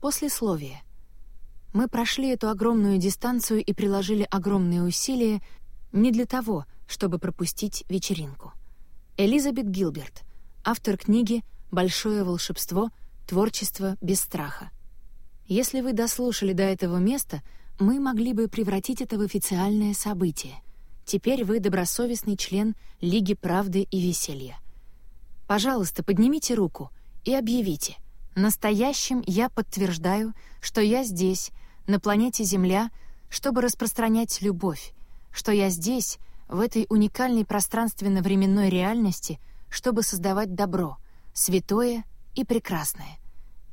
Послесловие. Мы прошли эту огромную дистанцию и приложили огромные усилия не для того, чтобы пропустить вечеринку. Элизабет Гилберт, автор книги «Большое волшебство. Творчество без страха». Если вы дослушали до этого места, мы могли бы превратить это в официальное событие. Теперь вы добросовестный член Лиги правды и веселья. Пожалуйста, поднимите руку и объявите. Настоящим я подтверждаю, что я здесь, на планете Земля, чтобы распространять любовь, что я здесь, в этой уникальной пространственно-временной реальности, чтобы создавать добро, святое и прекрасное.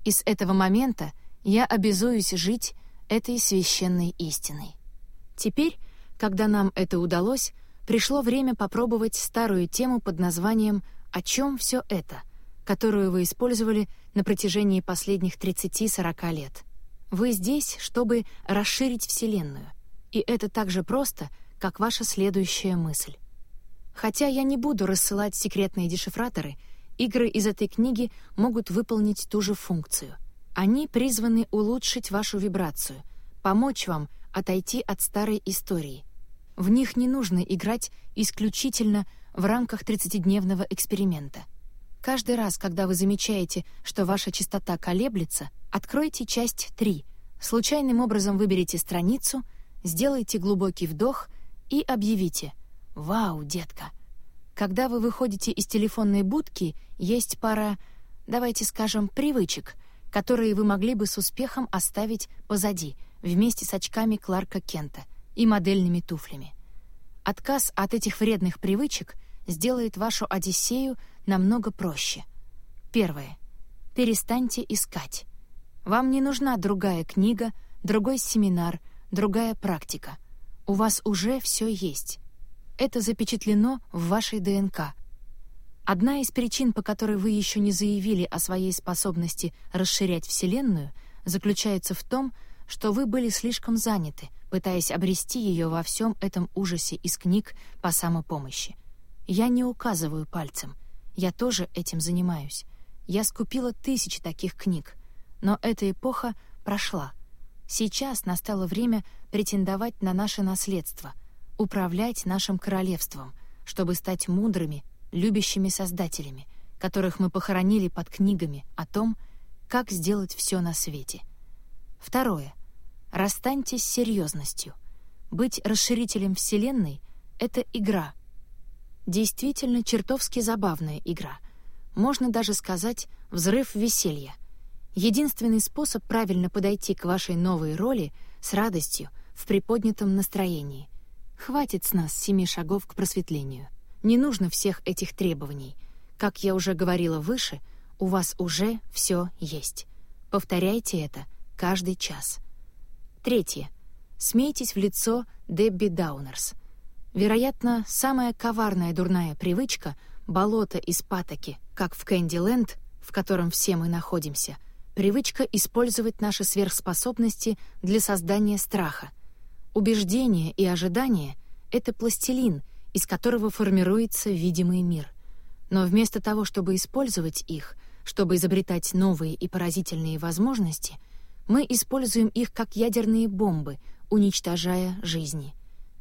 И с этого момента я обязуюсь жить этой священной истиной. Теперь, когда нам это удалось, пришло время попробовать старую тему под названием «О чем все это?», которую вы использовали на протяжении последних 30-40 лет. Вы здесь, чтобы расширить Вселенную. И это так же просто, как ваша следующая мысль. Хотя я не буду рассылать секретные дешифраторы, игры из этой книги могут выполнить ту же функцию. Они призваны улучшить вашу вибрацию, помочь вам отойти от старой истории. В них не нужно играть исключительно в рамках 30-дневного эксперимента — Каждый раз, когда вы замечаете, что ваша частота колеблется, откройте часть 3, случайным образом выберите страницу, сделайте глубокий вдох и объявите «Вау, детка!». Когда вы выходите из телефонной будки, есть пара, давайте скажем, привычек, которые вы могли бы с успехом оставить позади, вместе с очками Кларка Кента и модельными туфлями. Отказ от этих вредных привычек сделает вашу Одиссею намного проще. Первое. Перестаньте искать. Вам не нужна другая книга, другой семинар, другая практика. У вас уже все есть. Это запечатлено в вашей ДНК. Одна из причин, по которой вы еще не заявили о своей способности расширять Вселенную, заключается в том, что вы были слишком заняты, пытаясь обрести ее во всем этом ужасе из книг по самопомощи. Я не указываю пальцем — я тоже этим занимаюсь. Я скупила тысячи таких книг. Но эта эпоха прошла. Сейчас настало время претендовать на наше наследство, управлять нашим королевством, чтобы стать мудрыми, любящими создателями, которых мы похоронили под книгами о том, как сделать все на свете. Второе. Расстаньтесь с серьезностью. Быть расширителем Вселенной — это игра, Действительно чертовски забавная игра. Можно даже сказать «взрыв веселья». Единственный способ правильно подойти к вашей новой роли с радостью, в приподнятом настроении. Хватит с нас семи шагов к просветлению. Не нужно всех этих требований. Как я уже говорила выше, у вас уже все есть. Повторяйте это каждый час. Третье. Смейтесь в лицо Дебби Даунерс — Вероятно, самая коварная дурная привычка — болото из патоки, как в Кэнди-Ленд, в котором все мы находимся, привычка использовать наши сверхспособности для создания страха. Убеждения и ожидания — это пластилин, из которого формируется видимый мир. Но вместо того, чтобы использовать их, чтобы изобретать новые и поразительные возможности, мы используем их как ядерные бомбы, уничтожая жизни.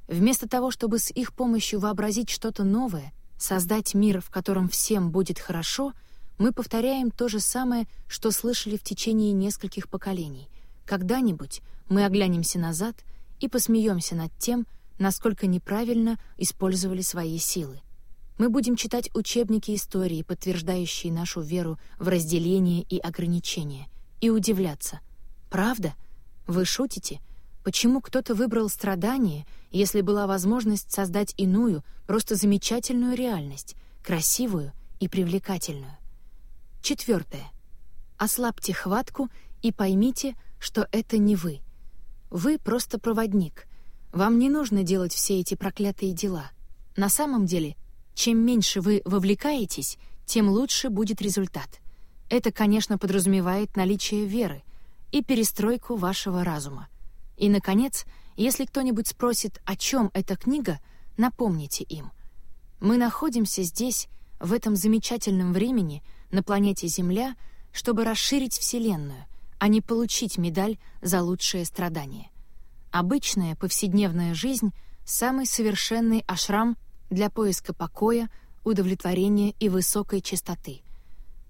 Вместо того, чтобы с их помощью вообразить что-то новое, создать мир, в котором всем будет хорошо, мы повторяем то же самое, что слышали в течение нескольких поколений. Когда-нибудь мы оглянемся назад и посмеемся над тем, насколько неправильно использовали свои силы. Мы будем читать учебники истории, подтверждающие нашу веру в разделение и ограничение, и удивляться. «Правда? Вы шутите?» Почему кто-то выбрал страдание, если была возможность создать иную, просто замечательную реальность, красивую и привлекательную? Четвертое. Ослабьте хватку и поймите, что это не вы. Вы просто проводник. Вам не нужно делать все эти проклятые дела. На самом деле, чем меньше вы вовлекаетесь, тем лучше будет результат. Это, конечно, подразумевает наличие веры и перестройку вашего разума. И, наконец, если кто-нибудь спросит, о чем эта книга, напомните им. Мы находимся здесь, в этом замечательном времени, на планете Земля, чтобы расширить Вселенную, а не получить медаль за лучшее страдание. Обычная повседневная жизнь — самый совершенный ашрам для поиска покоя, удовлетворения и высокой чистоты.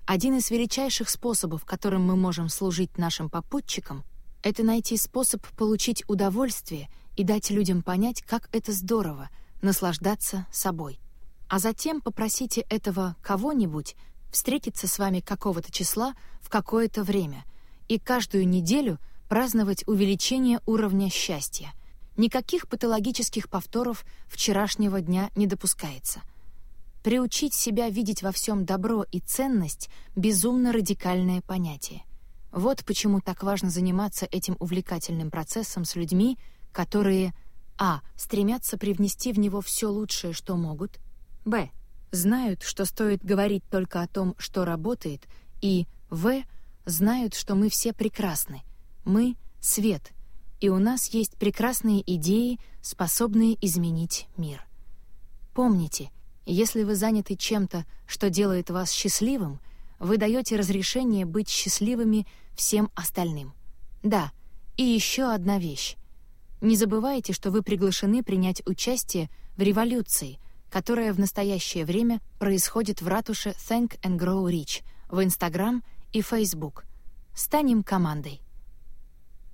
Один из величайших способов, которым мы можем служить нашим попутчикам, это найти способ получить удовольствие и дать людям понять, как это здорово — наслаждаться собой. А затем попросите этого кого-нибудь встретиться с вами какого-то числа в какое-то время и каждую неделю праздновать увеличение уровня счастья. Никаких патологических повторов вчерашнего дня не допускается. Приучить себя видеть во всем добро и ценность — безумно радикальное понятие. Вот почему так важно заниматься этим увлекательным процессом с людьми, которые а. стремятся привнести в него все лучшее, что могут, б знают, что стоит говорить только о том, что работает, и В знают, что мы все прекрасны. Мы — свет, и у нас есть прекрасные идеи, способные изменить мир. Помните, если вы заняты чем-то, что делает вас счастливым, вы даете разрешение быть счастливыми всем остальным. Да, и еще одна вещь. Не забывайте, что вы приглашены принять участие в революции — которая в настоящее время происходит в ратуше Thank and Grow Rich в Instagram и Facebook. Станем командой.